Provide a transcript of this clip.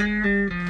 Música